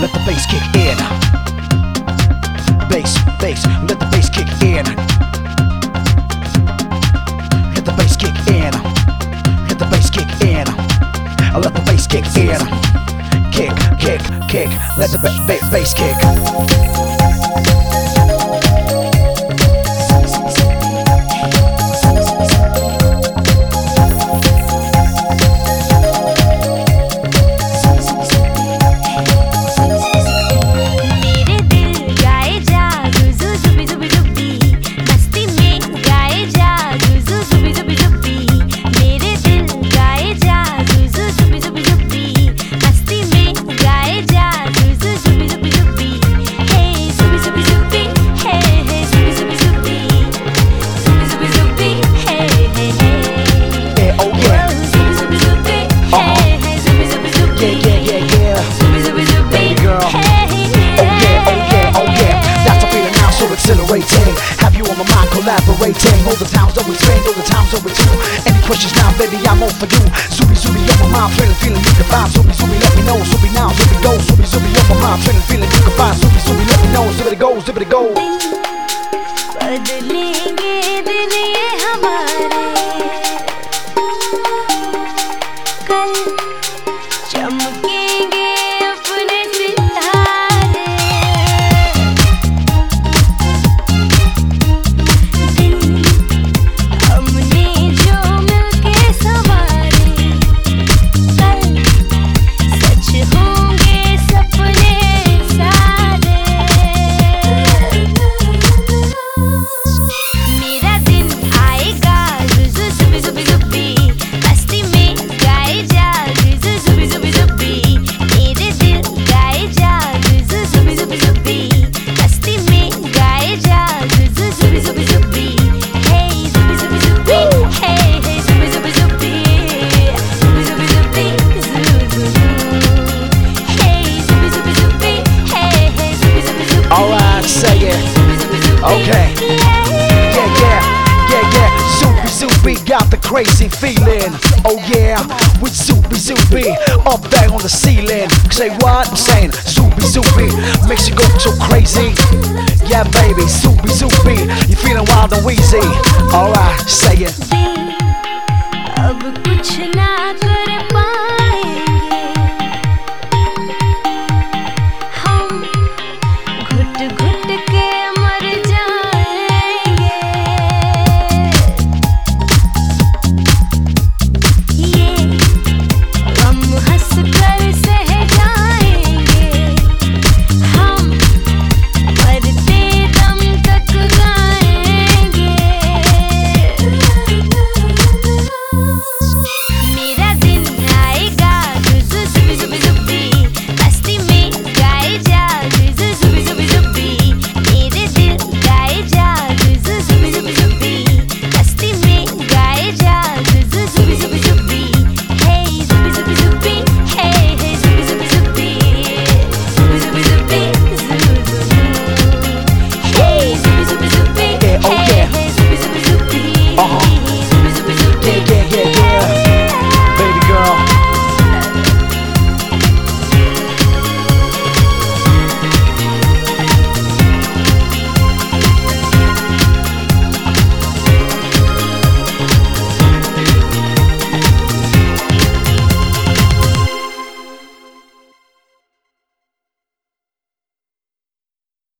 let the bass kick in. Bass, bass, let the bass kick in. Let the bass kick in. Let the bass kick in. Let the bass kick in. Kick, kick, kick. Let the ba- ba- bass kick. exhilarating. Have you on my mind collaborating? All the times that we spend, all the times that we do. Any questions now, baby, I'm all for you. Subi, subi, on my mind, feeling, feeling you can find. Subi, subi, let me know. Subi now, subi go. Subi, subi, on my mind, feeling, feeling you can find. Subi, subi, let me know. Subi go, subi go. बदलेंगे दिन ये हमारे Thank you. got the crazy feeling. Oh yeah, with zoopy, zoopy, up there on the ceiling. Say what? I'm saying zoopy, zoopy, makes you go so crazy. Yeah, baby, zoopy, zoopy, you feeling wild and wheezy. Alright, say it. दिल अब कुछ ना कर